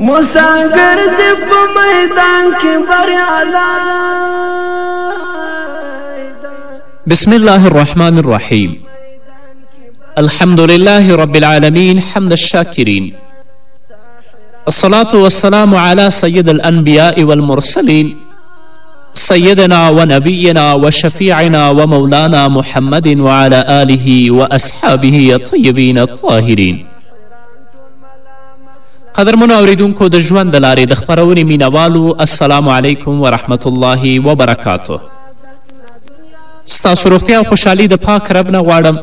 مسافر چې په میدان کې بریالا بسم الله الرحمن الرحيم الحمد لله رب العالمين حمد الشاكرين الصلاة والسلام على سيد الأنبياء والمرسلين سيدنا ونبينا وشفيعنا ومولانا محمد وعلى آله وأصحابه الطيبين الطاهرين قدرمنو اوریدونکو د ژوند د لارې د خپرونې مینوالو السلام علیکم ورحمت الله وبرکاته ستاسو روغتیا او خوشحالي د پاک رب نه غواړم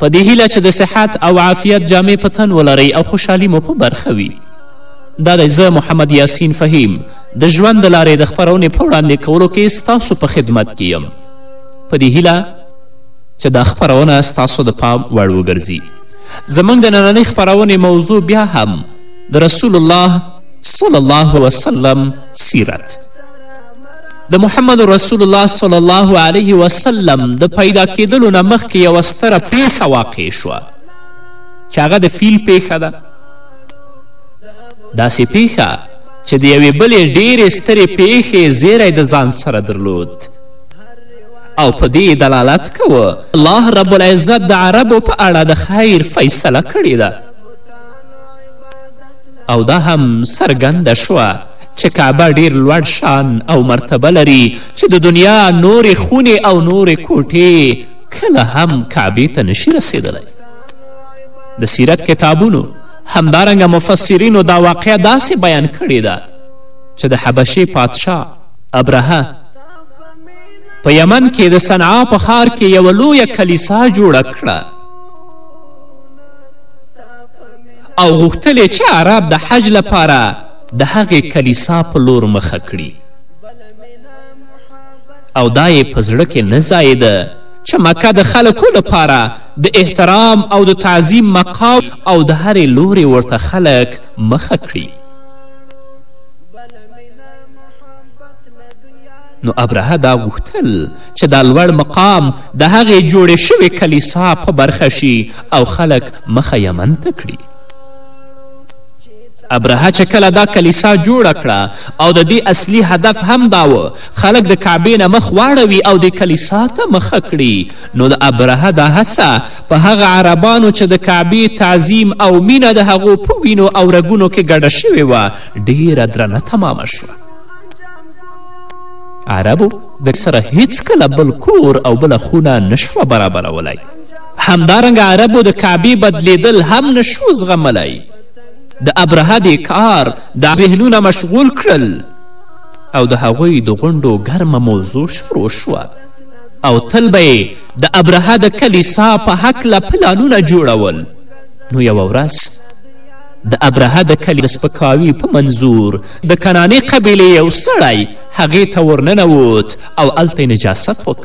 په دې هیله چې د صحت او عافیت جامې په تن ولرئ او خوشحالي مو په برخه وي دا دی زه محمد یاسین فهیم د ژوند د لارې د خپرونې په وړاندې کولو کې ستاسو په خدمت کې یم په دې هیله چې دا خپرونه ستاسو د پام وړ وګرځي زموږ د نننۍ خپرونې موضوع بیا هم د رسول الله صلی الله وسلم سیرت د محمد رسول الله صلی الله علیه وسلم د پیدا کیدلو نه مخکې یوه ستره پیښه واقع شوه چې هغه د فیل پیښه ده داسې پیښه چې د یوې بلې ډیرې سترې پیښې زیری د ځان سره درلود او په دې یې دلالت کوو الله رب العزت د عربو په اړه د خیر فیصله کړې ده او دا هم څرګنده شوه چې کعبه ډیر لوړ شان او مرتبه لري چې د دنیا نورې خونې او نورې کوټې کله هم کعبې ته نشي رسېدلی د سیرت کتابونو همدارنګه مفسرینو دا واقعه داسې بیان کړې ده چې د حبشې پادشاه ابرهه په یمن کې د صنعا په ښار کې یوه لویه کلیسا جوړه کړه او غوښتل یې چې عرب د حج لپاره د هغې کلیسا په لور مخه کړي او دا یې په زړه کې نه ځایده چې مکه د خلکو لپاره د احترام او د تعظیم مقام او د هرې لورې ورته خلک مخه کړي نو ابرهه دا غوښتل چې دا لوړ مقام د هغې جوړې شوې کلیسا په برخه شي او خلک مخه یمن ته کړي ابرهه چې کله دا کلیسا جوړه کړه او د دې اصلي هدف هم دا و خلک د کعبې نه مخ واړوي او د کلیسا ته مخه کړي نو د ابرهه دا هڅه په هغه عربانو چې د کعبې تعظیم او مینه د هغو په وینو او رګونو کې ګډه شوې وه ډیره درنه تمامه شوه عربو د سره هیڅکله بل کور او بله خونه نشوه برابرولای همدارنګه عربو د کعبې بدلیدل هم نشو زغملی د ابرهه دې کار د ذهنونه مشغول کړل او د هغوی د غونډو ګرمه موضوع شروع شوه او تل به یې د ابرهه د کلیسا په هکله پلانونه جوړول نو یوه ورځ د ابرهه د کلي د سپکاوي په منظور د کنانې قبیلې یو سړی هغې ته ورننوت او هلته نجاست وک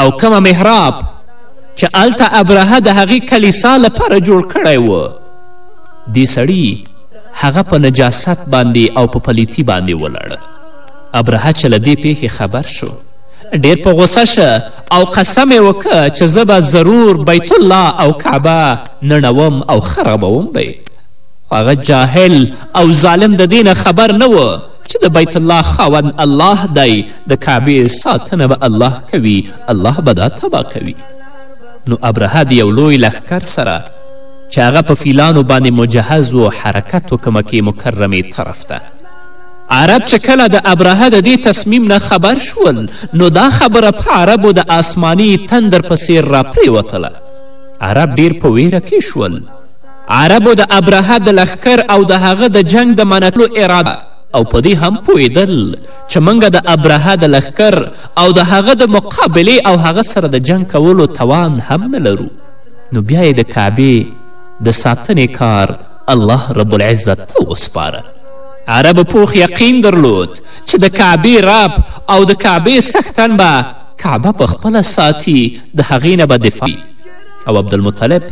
او کومه محراب چې هلته ابرهه د هغې کلیسا لپاره جوړ کړی و دې سړي هغه په نجاست باندې او په پلیتی باندې ولړ ابرهه چې له دې پیښې خبر شو ډیر په غوسه شه او قسم یې وکه چې زه به ضرور بیت الله او کعبه نړوم او خرابوم به خو هغه جاهل او ظالم د دې نه خبر نه و چې د بیت الله خاوند الله دی د کعبې ساتنه به الله کوي الله به دا تبا کوي نو ابرهه د یو لوی لښکر سره چې هغه په فیلانو باندې مجهز و حرکت و کمکې مکرمې طرف ته عرب چې کله د ابرهه د دې تصمیم نه خبر شول نو دا خبره په عربو د آسماني تندر په څیر راپریوتله عرب ډیر په ویره کې شول عربو د ابرهه د لښکر او د هغه د جنگ د منتلو اراده او په دې هم پوهېدل چې موږ د ابرهه د لښکر او د هغه د مقابلې او هغه سره د جنگ کولو توان هم نه لرو نو بیا یې د کعبې د ساتنې کار الله رب العزت ته وسپاره عربو پوخ یقین درلود چې د کعبې رب او د کعبې څښتن به کعبه په خپله ساتي د هغې نه به دفاع او عبدالمطلب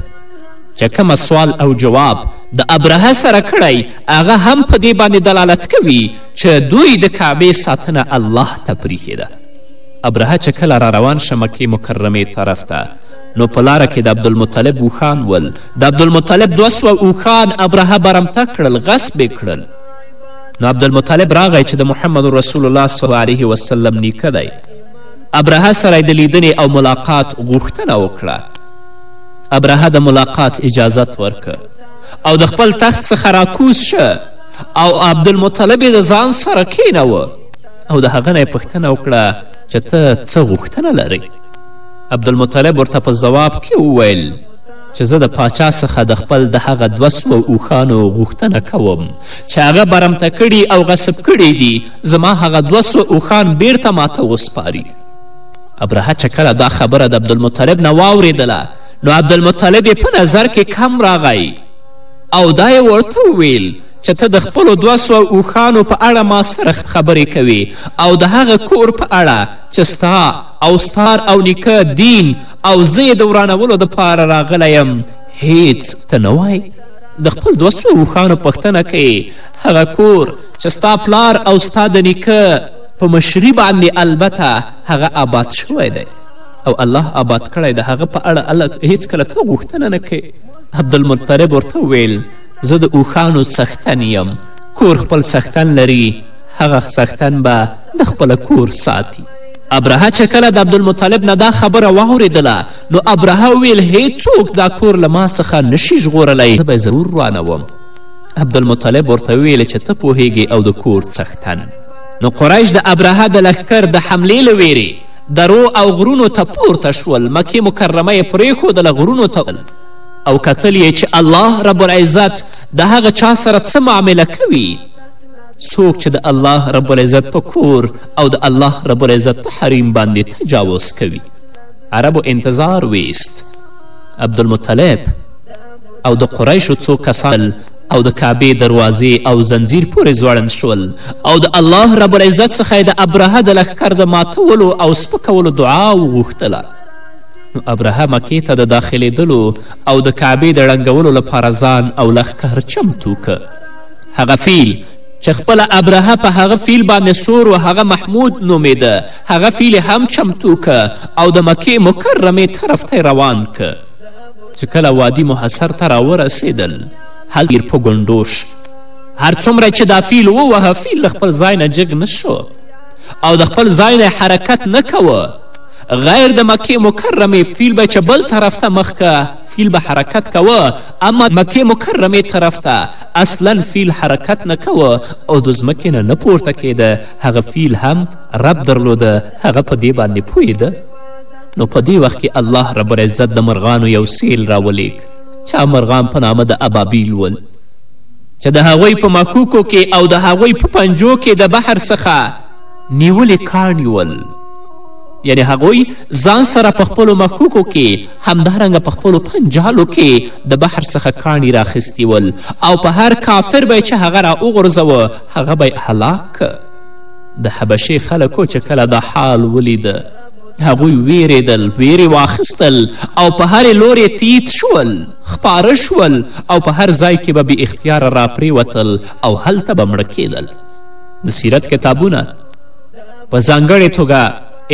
چې کومه سوال او جواب د ابرهه سره کړی هغه هم په دې باندې دلالت کوي چې دوی د کعبې ساتنه الله ته پریښې ده ابرهه چې کله را روان شه مکې مکرمې طرف ته نو په لاره کې د عبدالمطلب اوښان ول د عبدالمطلب دوه سوه اوښان ابرهه برمته کړل غصب کړل نو عبدالمطلب راغی چې د محمد رسول الله صلی علیه وسلم نیکه دی ابرهه سره د لیدنې او ملاقات غوښتنه وکړه ابرهه د ملاقات اجازت ورکه او د خپل تخت څخه راکوز شه او عبدالمطلب یې د ځان سره کینوه او د هغه نه یې پوښتنه وکړه چې ته څه غوښتنه لرئ عبدالمطلب ورته په ځواب کې وویل چې زه د پاچا څخه د خپل د هغه دوه سوه اوښانو غوښتنه کوم چې هغه برمته کړي او غصب کړي دي زما هغه دوه سوه اوښان بیرته ماته وسپاري ابرهه چې کله دا خبره د عبدالمطلب نه واورېدله نو عبدالمطلب یې په نظر کې کم راغی او دا یې ورته وویل چې ته د خپلو دوه سوه اوښانو په اړه ما سره خبرې کوې او د هغه کور په اړه چې ستا او ستار او نیکه دین او زه یې د ورانولو دپاره راغلی یم هیڅ ته نه وایې د خپل دوه څو روښانو پوښتنه کوي هغه کور چې ستا پلار او ستا د نیکه په مشري باندې البته هغه آباد شوی دی او الله آباد کړی د هغه په اړه الله هیڅکله ته غوښتنه نه کوي عبدالمطلب ورته وویل زه د اوښانو څښتن یم کور خپل څښتن لري هغه څښتن به د خپله کور ساتي ابرهه چې کله د عبدالمطلب نه دا خبره واورېدله نو ابرهه ویل هیڅوک دا کور له ما څخه نشي ژغورلی زه به ضرور روانوم عبدالمطلب ورته وویل چې ته پوهیږې او د کور څښتن نو قریش د ابرهه د لښکر د حملې له ویرې درو او غرونو ته پورته شول مکې مکرمه یې پرېښودله غرونو ته او کتل یې چې الله رب العزت د هغه چا سره څه معامله کوي څوک چې د الله رب العزت په کور او د الله رب العزت په حریم باندې تجاوز کوي عربو انتظار ویست عبدالمطلب او د قریشو څو کسان او د کعبې دروازې او زنځیر پورې ځوړند شول او د الله رب العزت څخه یې د ابرهه د لښکر د ماتولو او سپکولو دعا وغوښتله نو ابرهه مکې ته د داخلیدلو او د کعبې د ړنګولو لپاره ځان او لښکر چمتو که هغه فیل چې خپله ابرهه په هغه فیل باندې سور و هغه محمود نومېده هغه فیل هم چمتو که او د مکې مکرمې طرف ته روان که چې کله وادي محصر ته راورسېدل هلته په ګونډو شو هر څومره چې دا فیل ووهه فیل له خپل ځای نه جګ نه شو او د خپل ځای نه حرکت نه کوه غیر د مکې مکرمې فیل به چې بل طرف ته مخ که فیل به حرکت کوه اما مکې مکرمې طرف ته اصلا فیل حرکت نه کوه او د ځمکې نه نه پورته کېده هغه فیل هم رب درلوده هغه په دې باندې پوهېده نو په دې وخت کې الله رب العزت د مرغانو یو سیل راولیږ چا مرغان په نامه د ابابیل ول چې د هغوی په مښوکو کې او د هغوی په پنجو کې د بحر څخه نیولي کاڼي ول یعنې هغوی ځان سره په خپلو مښوکو کې همدارنګه په خپلو پنجالو کې د بحر څخه کاڼي راخیستي ول او په هر کافر به چې هغه را وغورځوه هغه به هلاک د حبشې خلکو چې کله دا حال ولیده هغوی ویرېدل ویرې واخیستل او په هرې لورې تیت شول خپاره شول او په هر ځای کې به بې اختیاره راپرېوتل او هلته به مړه کېدل د سیرت کتابونه په ځانګړې توګه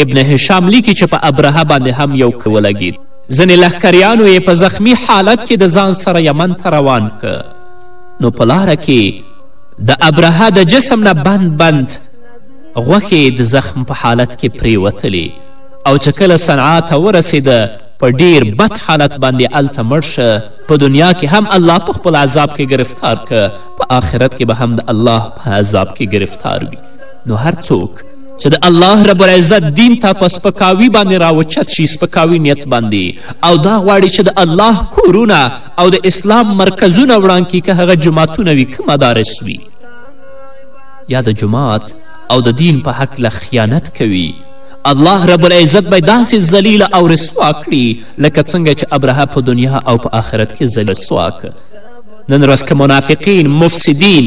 ابن هشام لیکي چې په ابرهه باندې هم یو کړ ولګید ځینې لښکریانو یې په زخمی حالت کې د ځان سره یمن ته روان که نو په لاره کې د ابرهه د جسم نه بند بند غوښې د زخم په حالت کې پریوتلې او چې کله صنعا ته ورسېده په ډیر بد حالت باندې هلته مړ شه په دنیا کې هم الله په خپل عذاب کې گرفتار که په آخرت کې به هم د الله په عذاب کې گرفتار وي نو هر څوک چې د الله رب العزت دین ته په سپکاوي باندې راوچت شي سپکاوي نیت باندې او دا غواړي چې د الله کورونه او د اسلام مرکزونه وړان کړي که هغه جوماتونه وي که مدارس وي یا د جومات او د دین په هکله خیانت کوي الله رب العزت به داسې ذلیل او رسوا کړي لکه څنګه چې ابرهه په دنیا او په آخرت کې ذلیل رسوا نن ورځ که منافقین مفسدین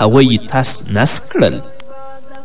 هغوی یې تس نس کړل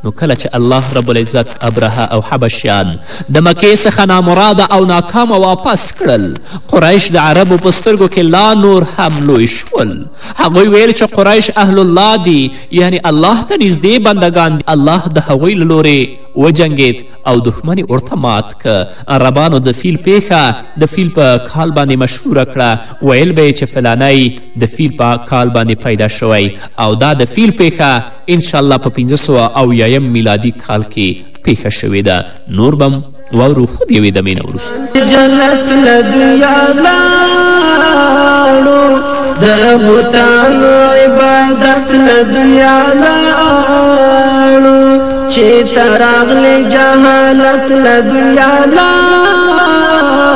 نو کله چې الله رب العزت ابرهه او حبشیان د مکې څخه نامراده او ناکامه واپس کړل قریش د عربو په سترګو کې لا نور هم لوی شول هغوی ویل چې قریش اهل الله دي یعنی الله ته نږدې بندګان دي الله د هغوی له لورې وجنګید او دښمن یې ورته مات که عربانو د فیل پیښه د فیل په کال باندې مشهوره کړه ویل به چې فلانی د فیل په کال باندې پیدا شوی او دا د فیل پیښه ان شاء الله په پنځه سوه او یایم میلادي کال کې پیښه شوې ده نور به واورو خود یوې دمې نه وروسته جنت له دنیا لاړو د بوتانو عبادت له دنیا لاړو چې تراغلي جهالت له دنیا لاړو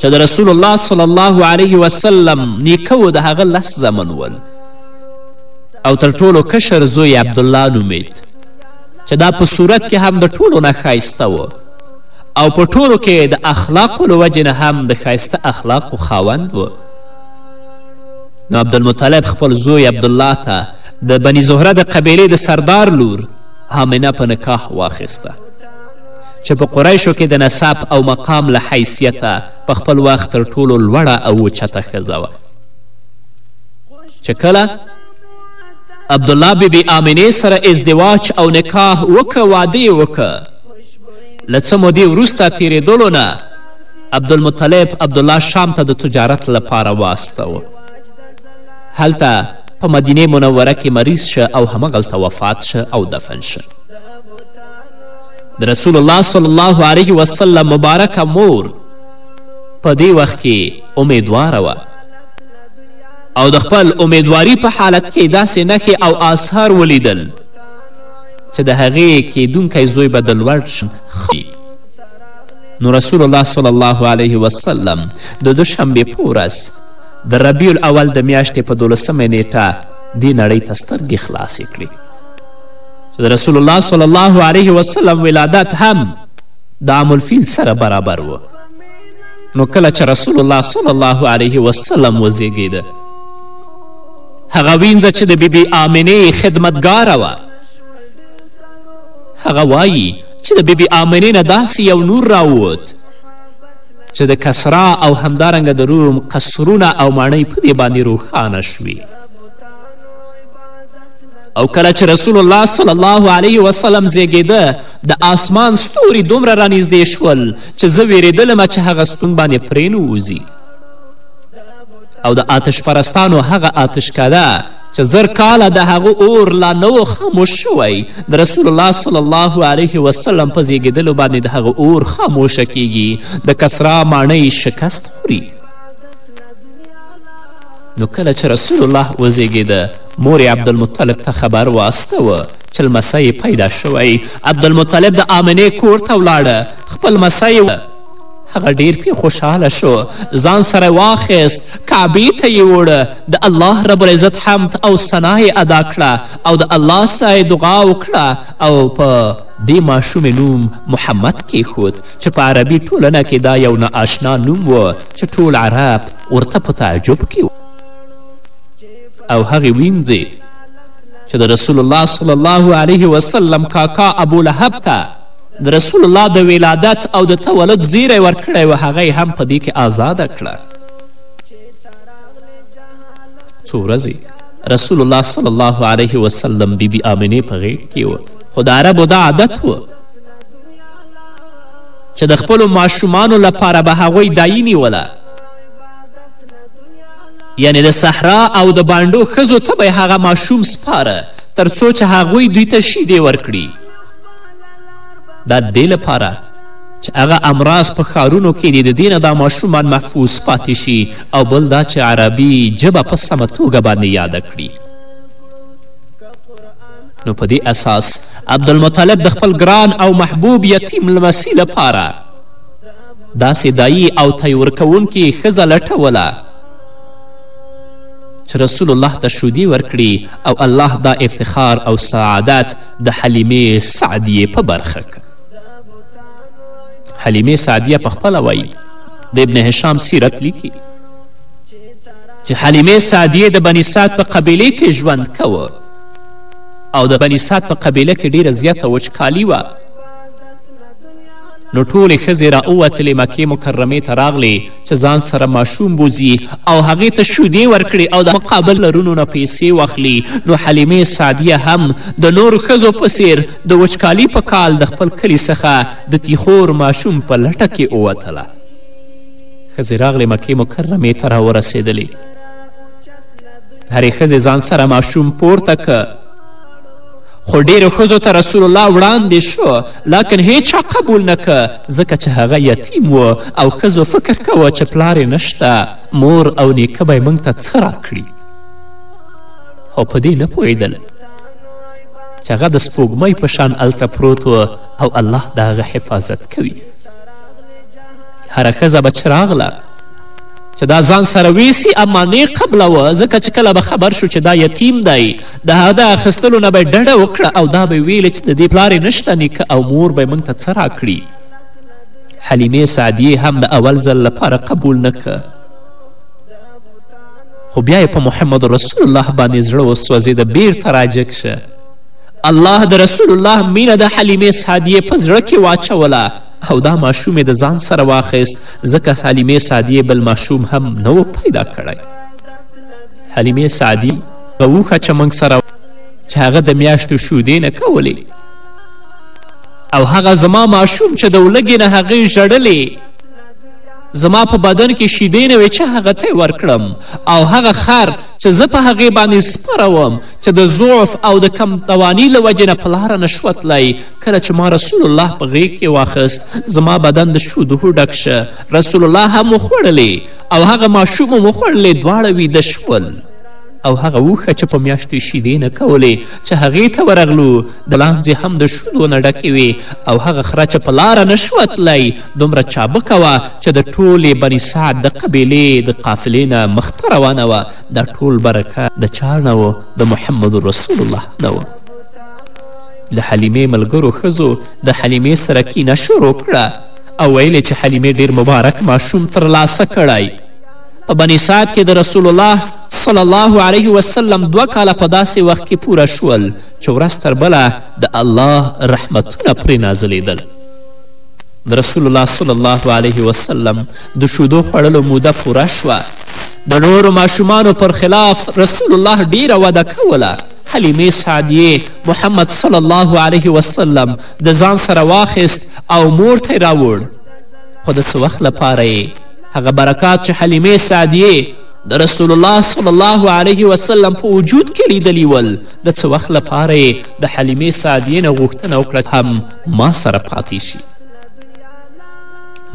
چې د رسول الله صلی الله علیه وسلم نیکه و د هغه لس زمن ول او تر ټولو کشر زوی عبدالله نومید چې دا په صورت کې هم د ټولو نه ښایسته و او په ټولو کې د اخلاقو له وجې نه هم د ښایسته اخلاقو خاوند و نو عبدالمطلب خپل زوی عبدالله ته د بني زهره د قبیلې د سردار لور حامنه په نکاح واخیسته چې په قریشو کې د نسب او مقام له حیثیته په خپل وخت تر ټولو لوړه او اوچته ښځه وه چې کله عبدالله بیبي آمنې سره ازدواج او نکاح وکه واده یې وکه له څه مودې وروسته تیریدلو نه عبدالمطلب عبدالله شام ته د تجارت لپاره واستوه هلته په مدینه منوره کې مریض شه او همغلته وفات شه او دفن شه د رسول الله صلی الله علیه وسلم مبارکه مور په دې وخت کې امیدواره وه او د خپل امیدواری په حالت کې داسې نښې او آثار ولیدل چې د هغې کیدونکی زوی به د لوړ نو رسول الله صلی الله علیه وسلم د دوشنبې په ورځ د ربیع الاول د میاشتې په دولسمه نیټه دې نړۍ ته سترګې خلاصې کړې چې د رسول الله صلی الله علیه وسلم ولادت هم د عام الفیل سره برابر و نو کله چې رسول الله صلی الله علیه وسلم وزیږیده هغه وینځه چې د بیبي آمنې خدمتګاره وه هغه وایي چې د بیبي آمنې نه داسې یو نور راووت چې د کسرا او همدارنګه د روم قصرونه او ماڼۍ په دې باندې روښانه شوې او کله چې رسول الله صلی الله علیه وسلم زیږېده د آسمان ستوري دومره رانږدې شول چې زه ویرېدلم چې هغه ستون باندې پرې نووځي او د آتش پرستانو هغه آتشکده چې زر کاله د هغه اور لا نه و خاموش شوی د رسول الله صلی الله علیه وسلم په زیږېدلو باندې د هغه اور خاموشه کیږي د کسرا ماڼۍ شکست خوري نو کله چې رسول الله وزیږېده مور یې عبدالمطلب ته خبر واستوه چې لمسی یې پیدا شوی. عبدالمطلب د آمنې کور ته ولاړه خپل لمسی یې ولید. هغه ډیر پې خوشحاله شو، ځان سره واخیست، کعبې ته یې یوړه، د الله رب العزت حمد او ثنا یې ادا کړه او د الله څخه یې دعا وکړه او په دې ماشوم یې نوم محمد کیښود چې په عربي ټولنه کې دا یو نا اشنا نوم و چې ټول عرب ورته په تعجب کې او هغې وینځې چې د رسول الله صلی الله علیه وسلم کاکا ابولهب ته د رسول الله د ولادت او د تولد زیری ورکړی و هغه هم په دې کې آزاده کړه څو ورځې رسول الله صلی الله علیه وسلم بیبي بی آمنې په غیږ کې و خو د عربو دا عادت و چې د خپلو ماشومانو لپاره به هغوی دایي نیوله یعنې د صحرا او د بانډو ښځو ته به هغه ماشوم سپاره تر څو چې هغوی دوی ته شیدې ورکړي دا د دې لپاره چې هغه امراض په ښارونو کې دي د دې نه دا ماشومان محفوظ پاتې شي او بل دا چې عربي ژبه په سمه توګه باندې یاده کړي نو په دې اساس عبدالمطلب د خپل ګران او محبوب یتیم لمسی لپاره داسې دایي او تی ورکوونکې ښځه لټوله چې رسول الله ته شودې ورکړي او الله دا افتخار او سعادت د حلیمې سعدیې په برخه که حلیمې سعدیه پخپله وایي د ابن هشام سیرت لیکي چې حلیمې سعدیې د بني سعد په قبیله کې ژوند کوه او د بني سعد په قبیله کې ډیره زیاته وچکالي وه نو ټولې ښځې را ووتلې مکې مکرمې ته راغلې چې ځان سره ماشوم بوځي او هغې ته شیدې ورکړي او د مقابل لرونو نه پیسې واخلي نو حلیمې سعدیه هم د نورو ښځو په څیر د وچکالي په کال د خپل کلي څخه د تیخور ماشوم په لټه کې ووتله ښځې راغلې مکې مکرمې ته راورسېدلې هرې ښځې ځان سره ماشوم پورته که خو ډېرو ښځو ته رسول الله وړاندې شو لکن هیچا قبول نه که ځکه چې هغه یتیم و او ښځو فکر کوه چې پلار یې نشته مور او نیکه به موږ ته څه راکړي خو په دې نه پوهېدل چې هغه د سپوږمۍ په شان هلته پروت و او الله د هغه حفاظت کوي هره ښځه به چې راغله چې دا ځان سره ویسی امانې قبلوه ځکه چې کله به خبر شو چې دا یتیم دی د هغه اخیستلو نه به یې ډډه وکړه او دا به یې ویل چې د دې پلار یې نشته نیکه او مور به یې موږ ته څه راکړي حلیمې سعدیې هم د اول ځل لپاره قبول نه که خو بیا یې په محمد رسول الله باندې زړه وسوځېده بیرته راجګ شه الله د رسول الله مینه د حلیمې سعدیې په زړه کې واچوله او دا ماشوم د ځان سره واخیست ځکه حلیمې سعدیې بل ماشوم هم نه پیدا کړی حلیمې سعدی غوښه چې موږ سره چې هغه د میاشتو شودې نه کولې او هغه زما ماشوم چې د ولږې نه هغې ژړلې زما په بدن کې شیدې نه وې چې هغه ته ورکړم او هغه خر چې زه په هغې باندې سپره وم چې د ضعف او د کم تواني له وجې نه په لاره نه شوه تلای کله چې ما رسول الله په غیږ کې واخیست زما بدن د شودو ډک شه رسول الله هم وخوړلې او هغه ماشوم هم وخوړلې دواړه ویده شول او هغه اوښه چې په میاشتې شیدې نه کولې چې هغې ته ورغلو د لانځې هم د شودو نه ډکې وې او هغه خره چې په لاره نه شوه تلای دومره چابکه وه چې د ټولې بني سعد د قبیلې د قافلې نه مخته روانه وه دا ټول برکت د چا نه و د محمد رسول الله نه و د حلیمې ملګرو ښځو د حلیمې سره کینه شروع کړه او ویلې چې حلیمې ډیر مبارک ماشوم ترلاسه کړی په بني سعد کې د رسول الله صلی الله علیه وسلم دوه کاله په داسې وخت کې پوره شول چې ورځ تر بله د الله رحمتونه پرې نازلیدل د رسول الله صلی الله علیه وسلم د شودو خوړلو موده پوره شوه د نورو ماشومانو پر خلاف رسول الله ډیره وده کوله حلیمې سعدیې محمد صلی الله علیه وسلم د ځان سره واخیست او مور ته یې راوړ خو د څه وخت لپاره هغه برکات چې حلیمې سعدیې د رسول الله صلی الله علیه وسلم په وجود کې لیدلي ول د څه وخت لپاره یې د حلیمې سعدیې نه غوښتنه وکړه هم ما سره پاتې شي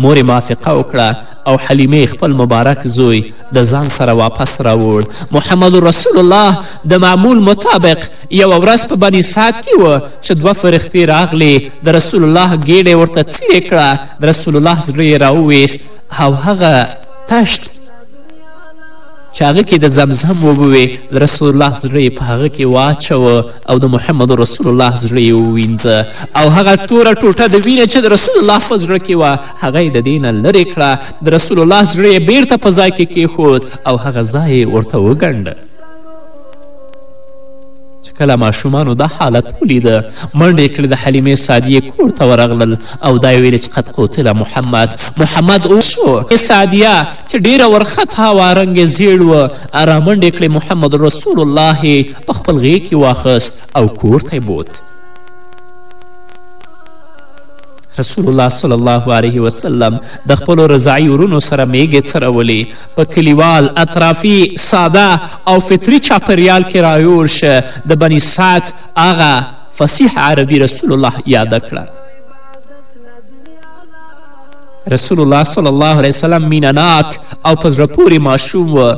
مور موافقه وکړه او حلیمې خپل مبارک زوی د ځان سره واپس راوړ محمد رسول الله د معمول مطابق یوه ورځ په بني سعد کې و چې دوه فرښتې راغلې د رسول الله ګېډه ورته څیرې کړه د رسول الله زړه یې راوویست او هغه تشت چې هغه کې د زمزم اوبه وې د رسول الله زړه یې په هغه کې واچوه او د محمد رسول الله زړه یې ووینځه او هغه توره ټوټه د وینې چې د رسول الله په زړه کې وه هغه یې د دې نه لرې کړه د رسول الله زړه یې بیرته په ځای کې کیښود او هغه ځای یې ورته وګنډه چې کله ماشومانو دا حالت ولید منډه یې کړې د حلیمې سعدیې کور ته ورغلل او دا یې ویل چې قد قتل محمد محمد اوشو سعدیه چې ډیره ورخطا وه رنګ یې زیړ و رامنډې کړې محمد رسول الله یې په خپل غیږ کې واخست او کور ته بوت رسول الله صلی الله علیه وسلم د خپلو رضاعي ورونو سره میږې څرولې په کلیوال، اطرافي، ساده او فطري چاپریال کې رایوړ شه د بني سعد هغه فصیح عربي رسول الله یاده کړه. رسول الله صلی الله علیه وسلم مینه ناک او په زړه پورې ماشوم و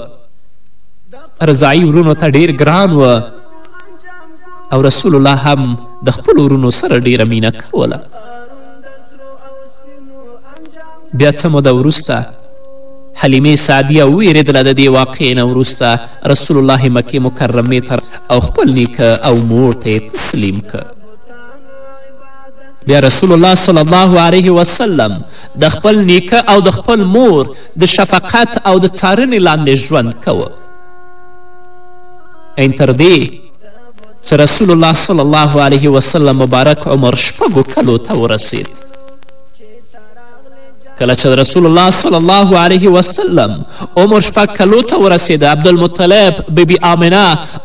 رضاعي ورونو ته ډیر ګران و او رسول الله هم د خپلو ورونو سره ډیره مینه کوله بیا څه موده وروسته حلیمه سعدیه وویریدله د دې واقعې نه وروسته رسول الله مکې مکرمې ته او خپل نیکه او مور ته یې تسلیم که بیا رسول الله صلی الله علیه وسلم د خپل نیکه او د خپل مور د شفقت او د څارنې لاندې ژوند کوه این تر دې چې رسول الله صلی الله علیه وسلم مبارک عمر شپږو کلو ته ورسید کله چې رسول الله صلی الله علیه وسلم عمر شپږ کلو ته ورسېد عبدالمطلب بیبي آمنه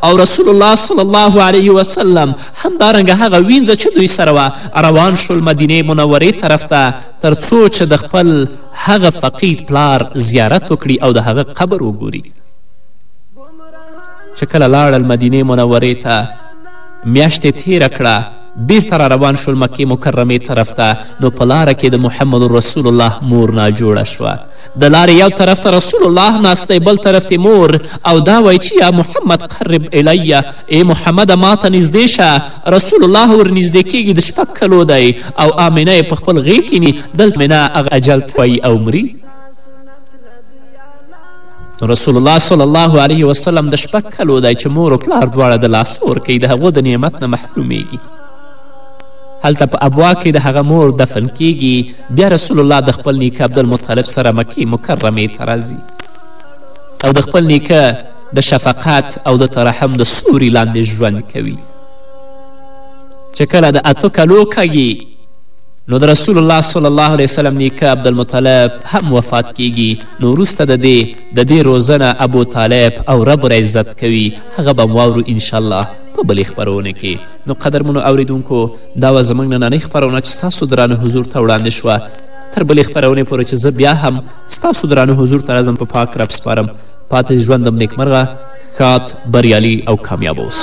او رسول الله صلی الله علیه وسلم همدارنګه هغه وینځه چې دوی سره وه روان شول مدینې منورې طرف ته تر څو چې د خپل هغه فقید پلار زیارت وکړي او د هغه قبر وګوري چې کله لاړل مدینې منورې ته مياشت يې تيره کړه بيرته را روان شول مکې مکرمې طرف ته نو په لاره کې د محمد رسول الله مور ناجوړه شوه د لارې يو طرف ته رسول الله ناست دی بل طرف ته مور او دا وایي چې یا محمد قرب الیه ای محمده ما ته نږدې شه رسول الله ور نږدې کیږي د شپږ کلو دی او آمنه یې په خپل غیږ کې ني دلته منا هغه اجل ته او مري رسول الله صلی الله علیه وسلم د شپږ کلو دی چې مور و پلار دواړه د لاسه ورکوي د هغو د نعمت نه محرومیږي هلته په ابوا کې د هغه مور دفن کیږي بیا رسول الله د خپل نیکه عبدالمطلب سره مکې مکرمې ته راځي او د خپل نیکه د شفقت او د ترحم د سوري لاندې ژوند کوي چې کله د اتو کلو کږي نو د رسول الله صلی الله علیه وسلم نیکه عبدالمطلب هم وفات کیږي نو وروسته د دې د دې روزنه ابو طالب او رب العزت کوي هغه به واورو انشاءالله په بلې خپرونه کې نو قدرمنو اوریدونکو دا وه زموږ نننۍ خپرونه چې ستاسو درانه حضور ته وړاندې شوه تر بلې خپرونې پورې چې زه بیا هم ستاسو درانه حضور ته راځم په پاک رب سپارم پاتې ژوندم نیکمرغه ښاد بریالي او کامیاب اوسئ